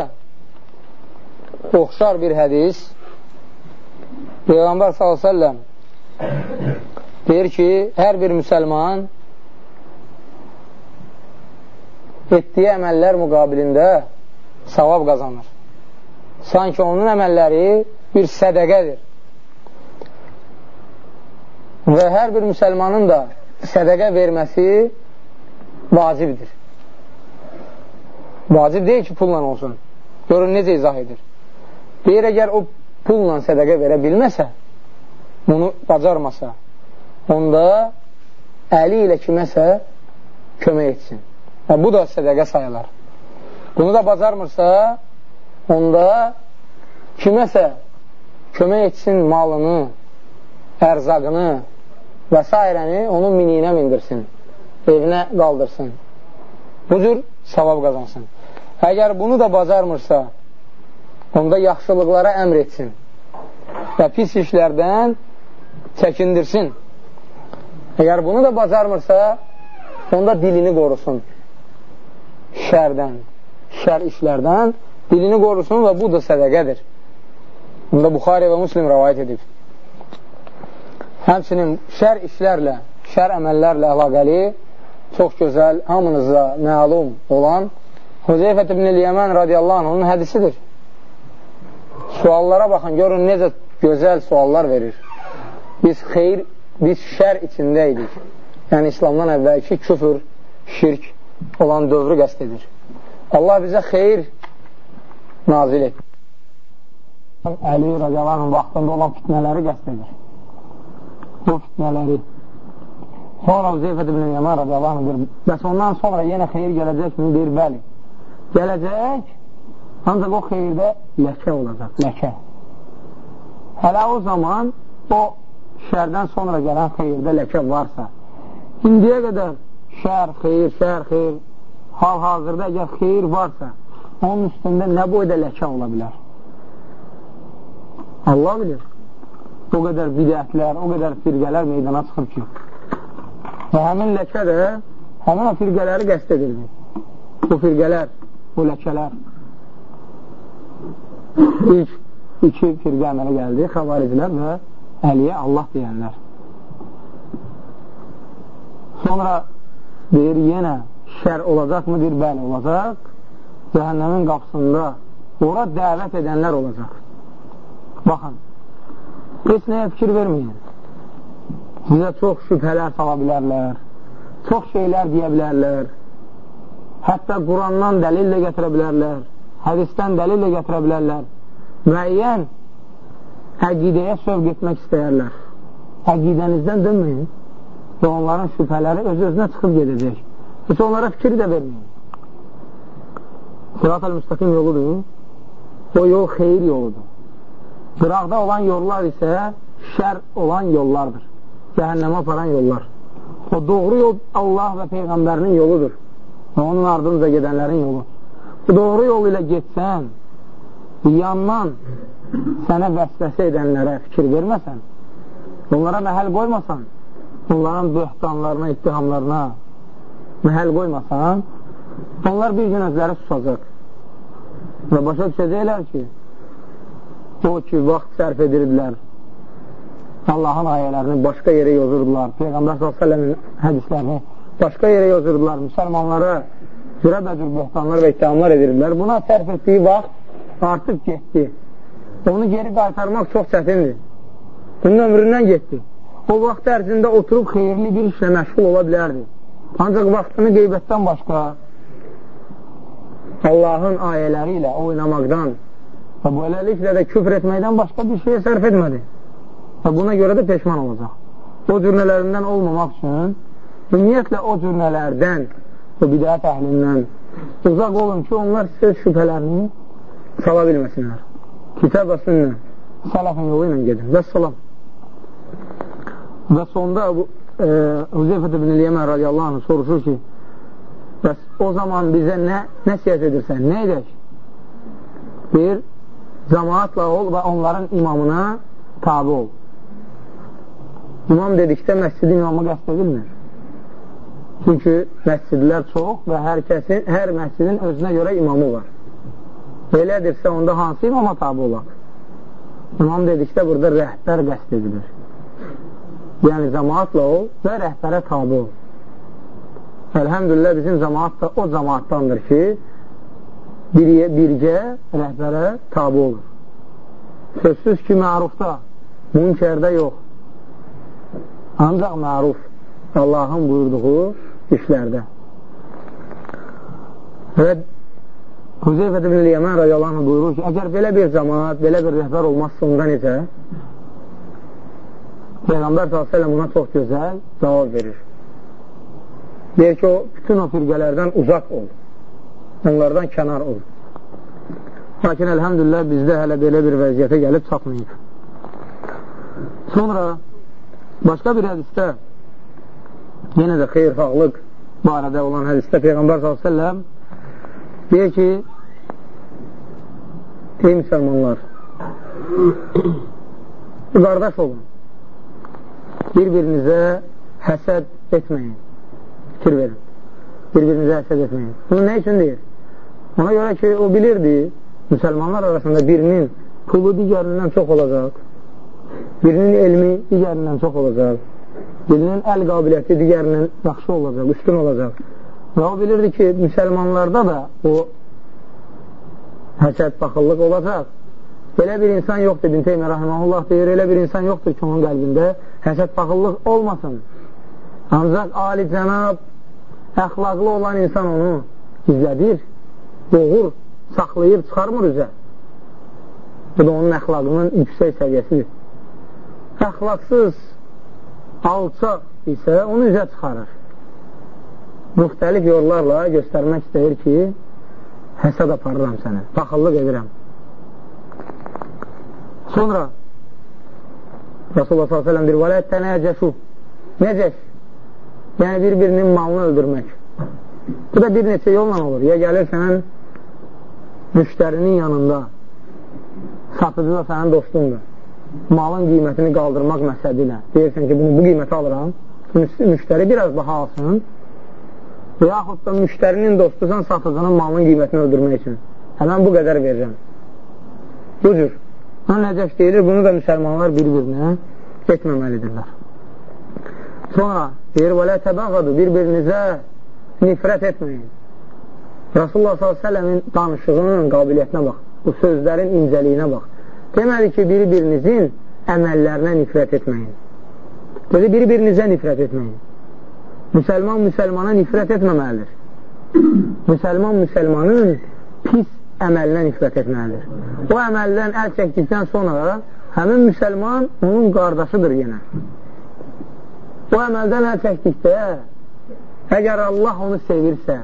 oxşar bir hədis Peyğəmbər s.ə.v deyir ki, hər bir müsəlman etdiyi əməllər müqabilində savab qazanır. Sanki onun əməlləri bir sədəqədir. Və hər bir müsəlmanın da sədəqə verməsi vacibdir. Vacib deyil ki, pulla olsun. Görün, necə izah edir. Deyir, əgər o pulla sədəqə verə bilməsə, bunu bacarmasa, onda əli ilə kiməsə kömək etsin. Və bu da sədəqə sayılar. Bunu da bacarmırsa, onda kiməsə kömək etsin malını, ərzaqını və s. onun miniyinə mindirsin, evinə qaldırsın. Bu cür savab qazansın. Əgər bunu da bacarmırsa, onda yaxşılıqlara əmr etsin və pis işlərdən çəkindirsin. Əgər bunu da bacarmırsa, onda dilini qorusun şərdən şər işlərdən dilini qorusun və bu da sədəqədir. Bunda Buxari və Muslim rəvayət edib. Həmçinin şər işlərlə, şər əməllərlə əlaqəli çox gözəl, hamınıza məlum olan Hüzeyfət ibn-i Yəmən radiyallahu anhının hədisidir. Suallara baxın, görün necə gözəl suallar verir. Biz xeyr, biz şər içində idik. Yəni, İslamdan əvvəlki küfür, şirk olan dövrü qəst edir. Allah bizə xeyr nazil et. Əli radiyallahu vaxtında olan fitnələri qəst edir. Bu fitnələri. Sonra Zeyfət ibn Yaman radiyallahu deyir, bəs ondan sonra yenə xeyir gələcək mi? Deyir, bəli. Gələcək, ancaq o xeyirdə ləkə olacaq, ləkə. Hələ o zaman o şərdən sonra gələn xeyirdə ləkə varsa, indiyə qədər şər, xeyir, şər, xeyir, hal-hazırda əgər xeyir varsa, onun üstündə nə boyda ləkə ola bilər? Allah bilir. O qədər bidətlər, o qədər firqələr meydana çıxır ki. Və həmin ləkə də həmin o firqələri qəst edildi. Bu firqələr, bu ləkələr. İlk iki firqə əmələ gəldi, xəvaricilər və Əliyə Allah deyənlər. Sonra deyir, yenə şər olacaqmı? Deyir, bəli, olacaq. Cəhənnəmin qapısında ora dəvət edənlər olacaq. Baxın, heç nəyə fikir verməyin. Sizə çox şübhələr sala bilərlər, çox şeylər deyə bilərlər. Hətta Qurandan dəlil də gətirə bilərlər, hədisdən dəlil də gətirə bilərlər. Müəyyən əqidəyə sövq etmək istəyərlər. Əqidənizdən dönməyin və onların şübhələri öz-özünə çıxıb gedəcək. Heç onlara fikir də verməyin. Sırat-ül müstəqim yoludur. O yol xeyir yoludur. Qıraqda olan yollar isə şər olan yollardır. Cəhənnəmə aparan yollar. O doğru yol Allah və Peyğəmbərinin yoludur. Və onun ardınca gedənlərin yolu. Bu doğru yol ilə getsən, yandan sənə vəsvəsə edənlərə fikir verməsən, onlara məhəl qoymasan, onların böhtanlarına, ittihamlarına məhəl qoymasan, onlar bir gün özləri susacaq. Və başa düşəcəklər ki, o ki, vaxt sərf edirdilər, Allahın ayələrini başqa yerə yozurdular, Peyğəmbər s.ə.v-in hədislərini başqa yerə yozurdular, müsəlmanlara cürəbəcür böhtanlar və ittihamlar edirdilər. Buna sərf etdiyi vaxt artıq getdi. Onu geri qaytarmaq çox çətindir. Bunun ömründən getdi. O vaxt ərzində oturub xeyirli bir işlə məşğul ola bilərdi. Ancaq vaxtını qeybətdən başqa Allahın ayələri ilə oynamaqdan və bu eləliklə də küfr etməkdən başqa bir şeyə sərf etmədi. Və buna görə də peşman olacaq. O cürnələrindən olmamaq üçün ümumiyyətlə o cürnələrdən, o bidət əhlindən uzaq olun ki, onlar sizə şübhələrini sala bilməsinlər kitab və sünnə sələfin yolu ilə gedin və salam və sonda e, Hüzeyfət ibn Liyəmən radiyallahu anh soruşur ki bəs o zaman bizə nə nəsiyyət edirsən, nə edək? Bir, cəmaatla ol və onların imamına tabi ol. İmam dedikdə məscid imamı qəst edilmir. Çünki məscidlər çox və hər kəsin, hər məscidin özünə görə imamı var. Belədirsə, onda hansı imama tabi olaq? İmam dedikdə burada rəhbər qəst edilir. Yəni, cəmaatla ol və rəhbərə tabi ol. Əlhəmdülillah, bizim cəmaat da o cəmaatdandır ki, bir, birgə rəhbərə tabi olur. Sözsüz ki, mərufda, münkərdə yox. Ancaq məruf Allahın buyurduğu işlərdə. Və Hüzeyfət ibn Yəmən radiyallahu buyurur ki, əgər belə bir cəmaat, belə bir rəhbər olmazsa onda necə? Peyğəmbər s.ə.v buna çox gözəl cavab verir. Deyir ki, o, bütün o firqələrdən uzaq ol, onlardan kənar ol. Lakin, əlhəmdülillah, bizdə hələ belə bir vəziyyətə gəlib çatmayıb. Sonra, başqa bir hədistə, yenə də xeyirxahlıq barədə olan hədistə Peyğəmbər s.ə.v Deyir ki, ey müsəlmanlar, qardaş olun, bir-birinizə həsəd etməyin, fikir verin, bir-birinizə həsəd etməyin. Bunu nə üçün deyir? Ona görə ki, o bilirdi, müsəlmanlar arasında birinin pulu digərindən çox olacaq, birinin elmi digərindən çox olacaq, birinin əl qabiliyyəti digərinin yaxşı olacaq, üstün olacaq. Və o bilirdi ki, müsəlmanlarda da o həsəd, baxıllıq olacaq. Belə bir insan yoxdur, İbn Teymiyyə Rahiməhullah deyir, elə bir insan yoxdur ki, onun qəlbində həsəd, baxıllıq olmasın. Ancaq ali cənab, əxlaqlı olan insan onu gizlədir, boğur, saxlayır, çıxarmır üzə. Bu da onun əxlaqının yüksək səviyyəsidir. Əxlaqsız, alçaq isə onu üzə çıxarır. Müxtəlif yollarla göstərmək istəyir ki, həsəd aparıram səni, baxıllıq edirəm. Sonra Rasulullah s.ə.v deyir, vələ tənəcəşu necəş yəni bir-birinin malını öldürmək bu da bir neçə yolla olur. Ya gəlir sənin müştərinin yanında satıcı da sənin dostundur. Malın qiymətini qaldırmaq məqsədi ilə deyirsən ki, bunu bu qiymətə alıram. Müştəri biraz daha alsın. Və yaxud da müştərinin dostusan satıcının malının qiymətini öldürmək üçün. Həmən bu qədər verirəm bu cür. Ona nəcəş deyilir, bunu da müsəlmanlar bir-birinə etməməlidirlər. Sonra deyir, və lə təbəğadu, bir-birinizə nifrət etməyin. Rasulullah s.ə.v-in danışığının qabiliyyətinə bax, bu sözlərin incəliyinə bax. Deməli ki, biri-birinizin əməllərinə nifrət etməyin. Dedi, biri-birinizə nifrət etməyin. Müsəlman müsəlmana nifrət etməməlidir. Müsəlman müsəlmanın pis əməlinə nifrət etməlidir. O əməldən əl çəkdikdən sonra həmin müsəlman onun qardaşıdır yenə. O əməldən əl çəkdikdə əgər Allah onu sevirsə,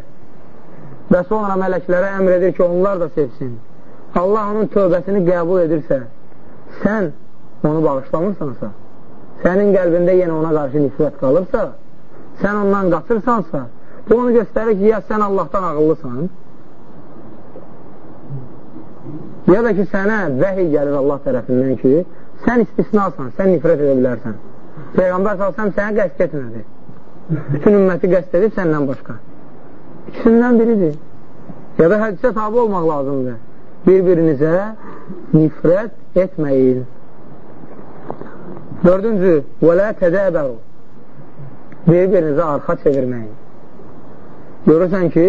və sonra mələklərə əmr edir ki, onlar da sevsin. Allah onun tövbəsini qəbul edirsə, sən onu bağışlamırsansa, sənin qəlbində yenə ona qarşı nifrət qalırsa, sən ondan qaçırsansa, bu onu göstərir ki, ya sən Allahdan ağıllısan, ya da ki, sənə vəhiy gəlir Allah tərəfindən ki, sən istisnasan, sən nifrət edə bilərsən. Peyğəmbər salsam sənə qəst etmədi. Bütün ümməti qəst edib səndən başqa. İkisindən biridir. Ya da hədisə tabi olmaq lazımdır. Bir-birinizə nifrət etməyin. Dördüncü, vələ tədəbəru. Bir-birinizə arxa çevirməyin. Görürsən ki,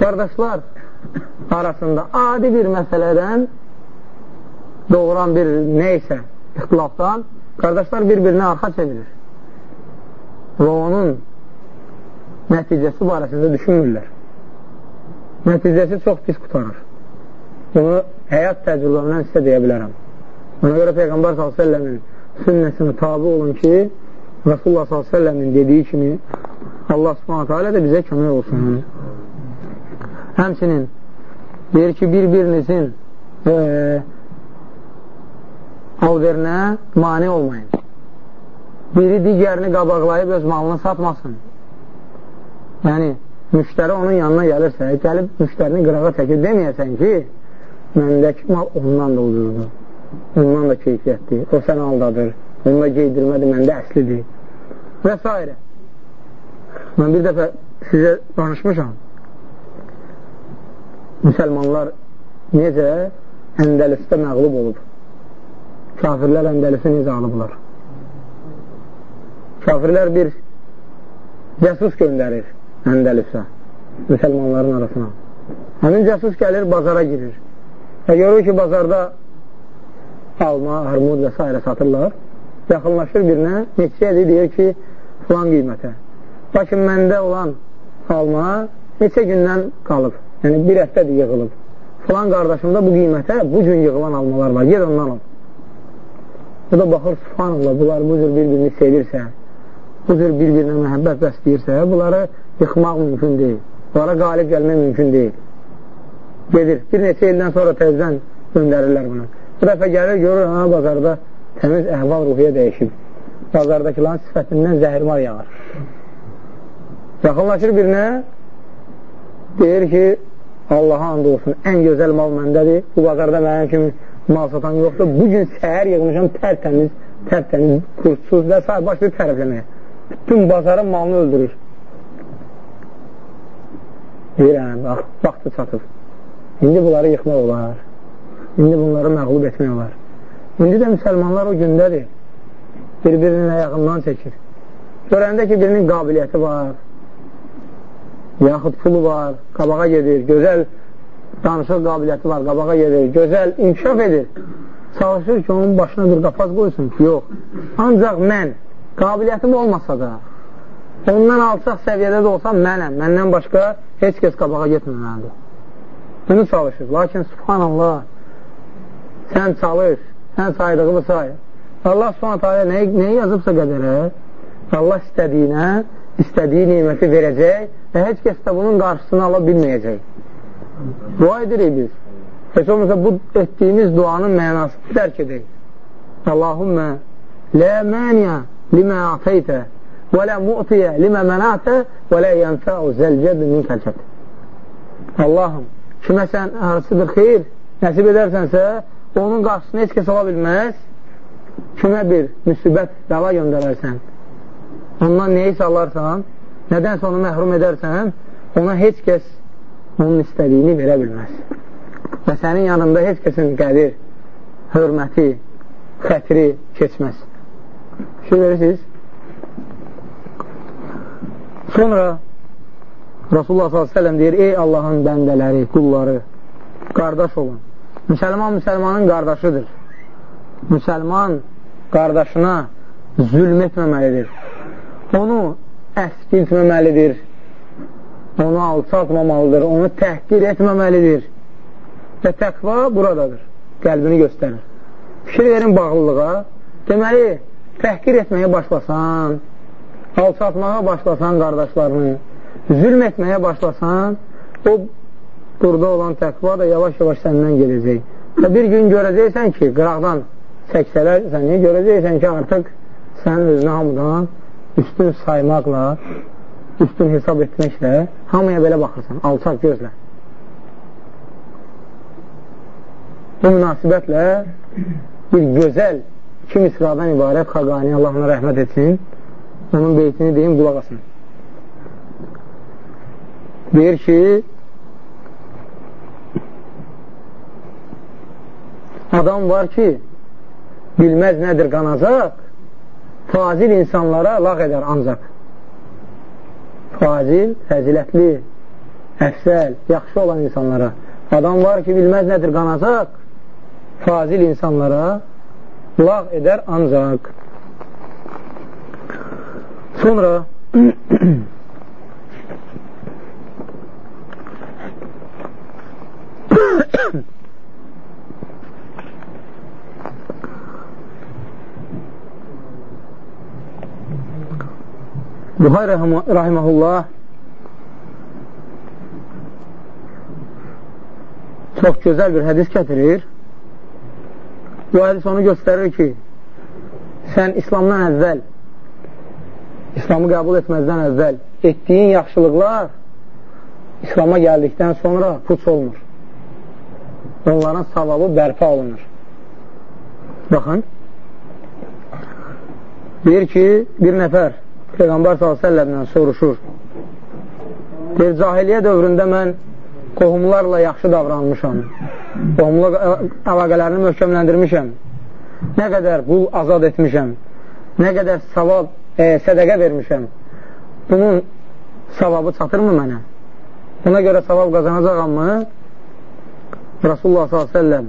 qardaşlar arasında adi bir məsələdən doğuran bir neysə ixtilafdan qardaşlar bir-birinə arxa çevirir. Və onun nəticəsi barəsində düşünmürlər. Nəticəsi çox pis qutarır. Bunu həyat təcrübəmdən sizə deyə bilərəm. Ona görə Peyğəmbər s.ə.v-in sünnəsinə tabi olun ki, Rasulullah s.ə.v-in dediyi kimi Allah alə də bizə kömək olsun. Həmçinin deyir ki, bir-birinizin e, alverinə mani olmayın. Biri digərini qabaqlayıb öz malını satmasın. Yəni, müştəri onun yanına gəlirsə, gəlib müştərini qırağa çəkir, deməyəsən ki, məndəki mal ondan da ucuzdur, ondan da keyfiyyətdir, o səni aldadır, onda geydirmədir, məndə əslidir və s. Mən bir dəfə sizə danışmışam, müsəlmanlar necə Əndəlisdə məqlub olub. Kafirlər Əndəlisə necə alıblar? Kafirlər bir cəsus göndərir Əndəlisə, müsəlmanların arasına. Həmin cəsus gəlir, bazara girir. Və görür ki, bazarda alma, armud və s. satırlar. Yaxınlaşır birinə, neçəyədir, deyir ki, filan qiymətə. Lakin məndə olan alma neçə gündən qalıb. Yəni, bir həftədir yığılıb. Filan qardaşımda bu qiymətə bu gün yığılan almalar var. Ged ondan al. Bu da baxır, subhanallah, bunlar bu cür bir-birini sevirsə, bu cür bir-birinə məhəbbət bəsləyirsə, bunları yıxmaq mümkün deyil. Onlara qalib gəlmək mümkün deyil. Gedir. Bir neçə ildən sonra təzdən göndərirlər bunu. Bu dəfə gəlir, görür, ha, bazarda təmiz əhval ruhiyyə dəyişib. Bazardakıların sifətindən zəhirmar yağır. Yaxınlaşır birinə, deyir ki, Allaha and olsun, ən gözəl mal məndədir. Bu bazarda mənim kimi mal satan yoxdur. Bugün səhər yığmışam tərtəmiz, tərtəmiz, kurtsuz və s. başlayır tərəfləməyə. Bütün bazarın malını öldürür. Deyirəm, bax, vaxtı çatıb. İndi bunları yıxmaq olar. İndi bunları məqlub etmək olar. İndi də müsəlmanlar o gündədir. bir-birinin ayağından çəkir. Görəndə ki, birinin qabiliyyəti var, yaxud pulu var, qabağa gedir, gözəl danışıq qabiliyyəti var, qabağa gedir, gözəl inkişaf edir. Çalışır ki, onun başına bir qapaz qoysun ki, yox. Ancaq mən, qabiliyyətim olmasa da, ondan alçaq səviyyədə də olsam mənəm, məndən başqa heç kəs qabağa getməməlidir. Bunu çalışır. Lakin, subhanallah, sən çalış, sən saydığını say. Allah subhanət hələ nəyi, nəyi yazıbsa qədərə, Allah istədiyinə, istədiyi niməti verəcək və heç kəs də bunun qarşısını ala bilməyəcək. Dua edirik biz. Heç olmasa bu etdiyimiz duanın mənasını dərk edək. Allahümmə lə məniyə limə atəytə və lə mu'tiyə limə mənatə və lə yənfəu zəlcəd min kəlçət. Allahım, kimə sən harısı bir xeyr nəsib edərsənsə, onun qarşısını heç kəs ala bilməz, kimə bir müsibət, dəva göndərərsən, ondan neyi salarsan, nədənsə onu məhrum edərsən, ona heç kəs onun istədiyini verə bilməz. Və sənin yanında heç kəsin qədir, hörməti, xətri keçməz. Şey verirsiniz? Sonra Rasulullah s.ə.v deyir, ey Allahın bəndələri, qulları, qardaş olun. Müsəlman müsəlmanın qardaşıdır. Müsəlman qardaşına zülm etməməlidir. Onu əskiltməməlidir. Onu alçaltmamalıdır. Onu təhqir etməməlidir. Və təqva buradadır. Qəlbini göstərir. Fikir verin bağlılığa. Deməli, təhqir etməyə başlasan, alçaltmağa başlasan qardaşlarını, zülm etməyə başlasan, o burada olan təqva da yavaş-yavaş səndən gedəcək. Və bir gün görəcəksən ki, qıraqdan çəksələr səni, görəcəksən ki, artıq sən özünü hamıdan üstün saymaqla, üstün hesab etməklə hamıya belə baxırsan, alçaq gözlə. Bu münasibətlə bir gözəl iki misradan ibarət Xaqani Allah ona rəhmət etsin, onun beytini deyim, qulaq asın. Deyir ki, adam var ki, bilməz nədir qanacaq, fazil insanlara lağ edər ancaq. Fazil, fəzilətli, əfsəl, yaxşı olan insanlara. Adam var ki, bilməz nədir qanacaq, fazil insanlara lağ edər ancaq. Sonra Buxay rahiməhullah çox gözəl bir hədis gətirir. Bu hədis onu göstərir ki, sən İslamdan əvvəl, İslamı qəbul etməzdən əvvəl etdiyin yaxşılıqlar İslama gəldikdən sonra puç olmur. Onların savabı bərpa olunur. Baxın, deyir ki, bir nəfər Peyğəmbər s.ə.v-lə soruşur. Deyir, cahiliyyə dövründə mən qohumlarla yaxşı davranmışam. Qohumluq əlaqələrini möhkəmləndirmişəm. Nə qədər qul azad etmişəm. Nə qədər savab, e, sədəqə vermişəm. Bunun savabı çatırmı mənə? Buna görə savab qazanacaqammı? Rasulullah s.ə.v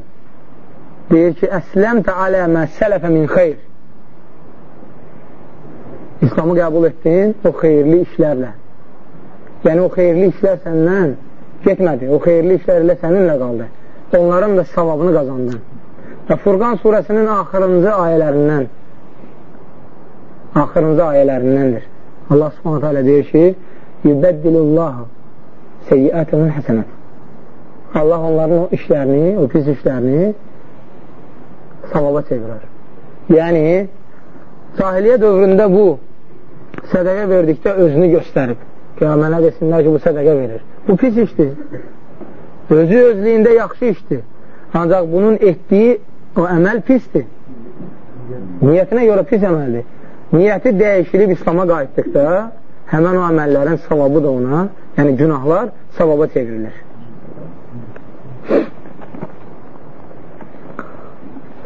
deyir ki, Əsləmtə alə mə sələfə min xeyr İslamı qəbul etdin o xeyirli işlərlə. Yəni, o xeyirli işlər səndən getmədi. O xeyirli işlər ilə səninlə qaldı. Onların da savabını qazandın. Və Furqan surəsinin axırıncı ayələrindən axırıncı ayələrindəndir. Allah subhanətə alə deyir ki, Yübəddilullahu seyyiətinin həsənət. Allah onların o işlərini, o pis işlərini savaba çevirir. Yəni, cahiliyə dövründə bu sədəqə verdikdə özünü göstərib. Qiyamənə desinlər ki, bu sədəqə verir. Bu pis işdir. Özü özlüyündə yaxşı işdir. Ancaq bunun etdiyi o əməl pisdir. Niyyətinə görə pis əməldir. Niyyəti dəyişilib İslama qayıtdıqda həmən o əməllərin savabı da ona, yəni günahlar savaba çevrilir.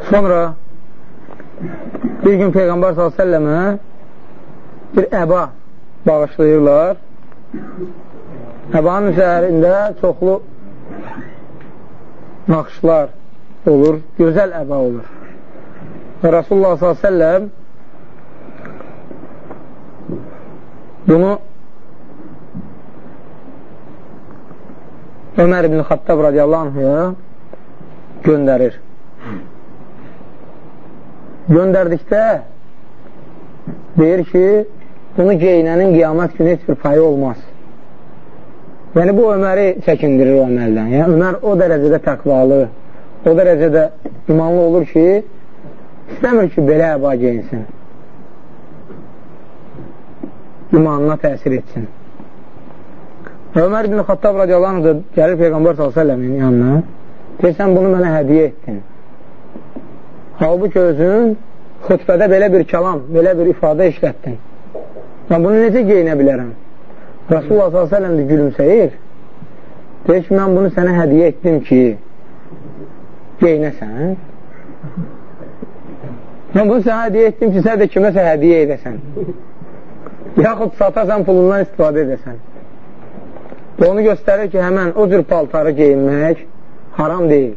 Sonra bir gün Peyğəmbər s.ə.və bir əba bağışlayırlar. Əbanın üzərində çoxlu naxşlar olur, gözəl əba olur. Və Rasulullah s.ə.v bunu Ömər ibn Xattab radiyallahu anhaya göndərir. Göndərdikdə deyir ki, bunu geyinənin qiyamət günü heç bir payı olmaz. Yəni, bu Öməri çəkindirir o əməldən. Yəni, Ömər o dərəcədə təqvalı, o dərəcədə imanlı olur ki, istəmir ki, belə əba geyinsin. İmanına təsir etsin. Ömər ibn Xattab radiyallahu anh da gəlir Peyğəmbər s.ə.v-in yanına deyir, sən bunu mənə hədiyə etdin. Halbuki özün xütbədə belə bir kəlam, belə bir ifadə işlətdin. Mən bunu necə geyinə bilərəm? Rasulullah s.ə.v də gülümsəyir. Deyir ki, mən bunu sənə hədiyə etdim ki, geyinəsən. Mən bunu sənə hədiyə etdim ki, sən də kiməsə hədiyə edəsən. Yaxud satasan, pulundan istifadə edəsən. Və onu göstərir ki, həmən o cür paltarı geyinmək haram deyil.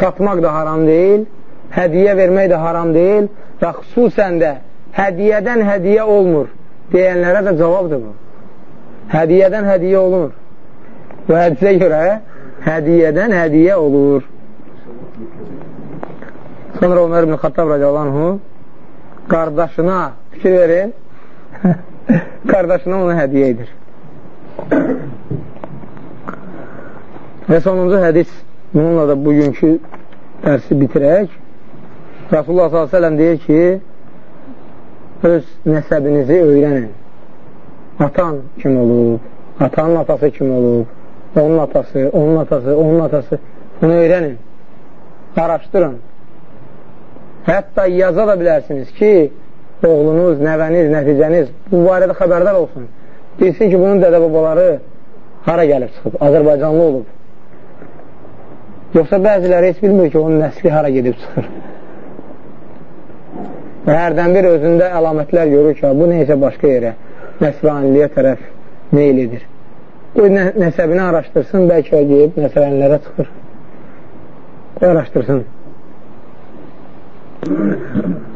Satmaq da haram deyil, hədiyə vermək də haram deyil və xüsusən də hədiyədən hədiyə olmur deyənlərə də cavabdır bu. Hədiyədən hədiyə olur. Bu hədisə görə hədiyədən hədiyə olur. Sonra Ömər ibn Xattab radiyallahu qardaşına fikir verin, qardaşına onu hədiyə edir. Və sonuncu hədis, bununla da bugünkü dərsi bitirək. Rasulullah s.ə.v deyir ki, öz nəsəbinizi öyrənin. Atan kim olub, atanın atası kim olub, onun atası, onun atası, onun atası. Bunu öyrənin, araşdırın. Hətta yaza da bilərsiniz ki, oğlunuz, nəvəniz, nəticəniz bu barədə xəbərdar olsun. Bilsin ki, bunun dədə-babaları hara gəlib çıxıb, Azərbaycanlı olub. Yoxsa bəziləri heç bilmir ki, onun nəsli hara gedib çıxır. Və hərdən bir özündə əlamətlər görür ki, bu neysə başqa yerə, nəsraniliyə tərəf meyl edir. Qoy nə, nəsəbini araşdırsın, bəlkə o deyib nəsranilərə çıxır. Qoy araşdırsın.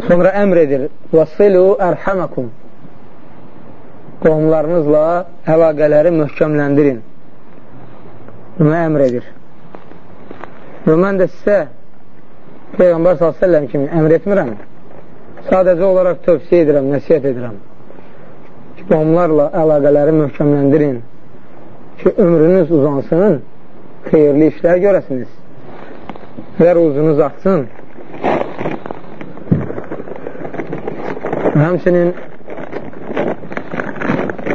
Sonra əmr edir, vasilu ərhəməkum. Qohumlarınızla əlaqələri möhkəmləndirin. Bunu əmr edir. Və mən də sizə Peyğəmbər s.ə.v kimi əmr etmirəm. Sadəcə olaraq tövsiyə edirəm, nəsiyyət edirəm. Ki, qohumlarla əlaqələri möhkəmləndirin. Ki, ömrünüz uzansın, xeyirli işlər görəsiniz və ruzunuz artsın. Həmçinin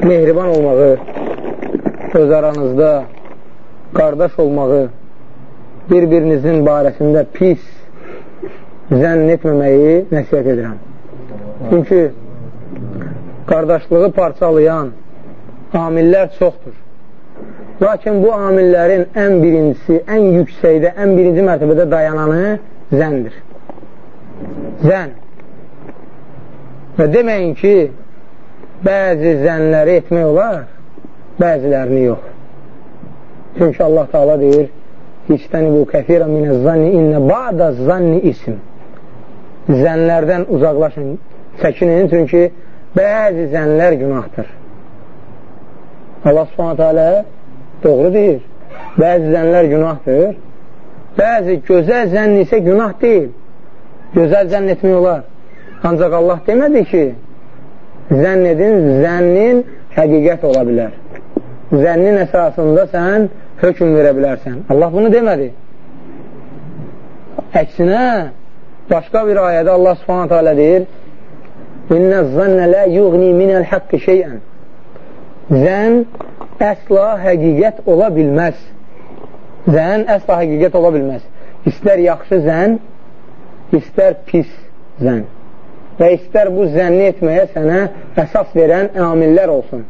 mehriban olmağı, öz aranızda qardaş olmağı, bir-birinizin barəsində pis zənn etməməyi nəsiyyət edirəm. Çünki qardaşlığı parçalayan amillər çoxdur. Lakin bu amillərin ən birincisi, ən yüksəkdə, ən birinci mərtəbədə dayananı zəndir. Zən. Və deməyin ki, bəzi zənləri etmək olar, bəzilərini yox. Çünki Allah Taala deyir: "İstənibu kəsiran minəz-zanni inne ba'da-zanni ism." Zənlərdən uzaqlaşın, çəkinin, çünki bəzi zənlər günahdır. Allah Subhanahu taala doğru deyir. Bəzi zənlər günahdır. Bəzi gözəl zənn isə günah deyil. Gözəl zənn etmək olar. Ancaq Allah demədi ki, zənn edin, zənnin həqiqət ola bilər. Zənnin əsasında sən hökum verə bilərsən. Allah bunu demədi. Əksinə, başqa bir ayədə Allah subhanətə alə deyir, İnnə zənnə lə yuğni minəl haqqı şeyən. Zən əsla həqiqət ola bilməz. Zən əsla həqiqət ola bilməz. İstər yaxşı zən, istər pis zən və istər bu zənni etməyə sənə əsas verən amillər olsun,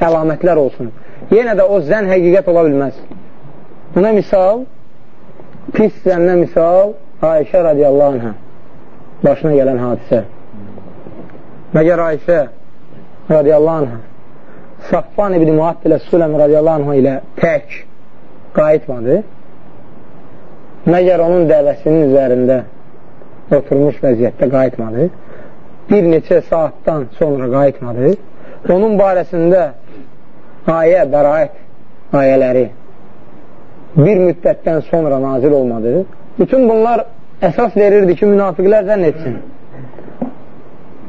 əlamətlər olsun. Yenə də o zən həqiqət ola bilməz. Buna misal, pis zənnə misal Ayşə radiyallahu anhə başına gələn hadisə. Məgər Ayşə radiyallahu anhə Safvan ibn Muattilə Suləm radiyallahu anhə ilə tək qayıtmadı. Məgər onun dəvəsinin üzərində oturmuş vəziyyətdə qayıtmadı. Bir neçə saatdan sonra qayıtmadı. Onun barəsində ayə, bəraət ayələri bir müddətdən sonra nazil olmadı. Bütün bunlar əsas verirdi ki, münafiqlər zənn etsin.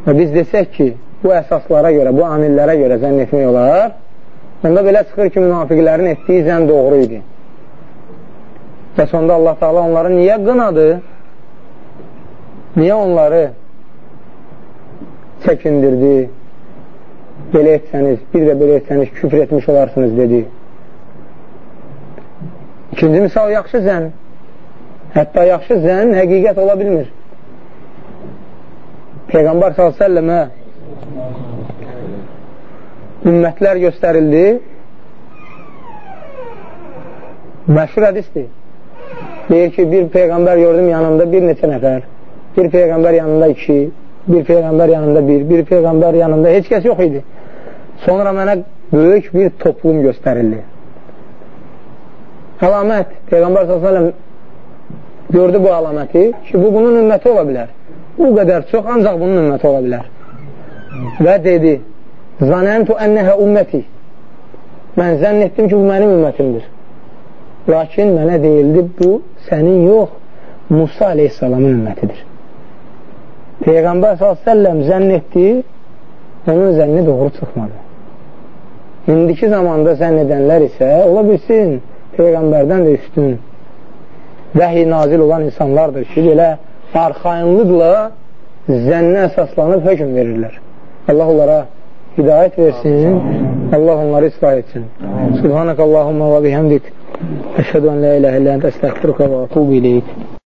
Və biz desək ki, bu əsaslara görə, bu amillərə görə zənn etmək olar, onda belə çıxır ki, münafiqlərin etdiyi zənn doğru idi. Və sonda Allah Taala onları niyə qınadı? Niyə onları çəkindirdi? Belə etsəniz, bir də belə etsəniz, küfr etmiş olarsınız, dedi. İkinci misal, yaxşı zənn. Hətta yaxşı zənn həqiqət ola bilmir. Peyğəmbər s.ə.və ümmətlər göstərildi. Məşhur hədisdir. Deyir ki, bir Peyğəmbər gördüm yanında bir neçə nəfər, bir Peyğəmbər yanında iki, bir Peyğəmbər yanında bir, bir Peyğəmbər yanında heç kəs yox idi. Sonra mənə böyük bir toplum göstərildi. Əlamət, Peyğəmbər s.ə.v gördü bu əlaməti ki, bu bunun ümməti ola bilər bu qədər çox ancaq bunun ümməti ola bilər. Və dedi, zanəntu ənəhə ümməti. Mən zənn etdim ki, bu mənim ümmətimdir. Lakin mənə deyildi, bu sənin yox, Musa aleyhissalamın ümmətidir. Peyğəmbər s.ə.v zənn etdi, onun zənni doğru çıxmadı. İndiki zamanda zənn edənlər isə, ola bilsin, Peyğəmbərdən də üstün vəhiy nazil olan insanlardır ki, belə arxainlıqla zənnə əsaslanıb hökum verirlər. Allah onlara hidayət versin, Allah onları islah etsin. Subhanək Allahumma və bihəmdik. Əşhədu ən la iləhə illən təstəxfiruka və atubu iləyik.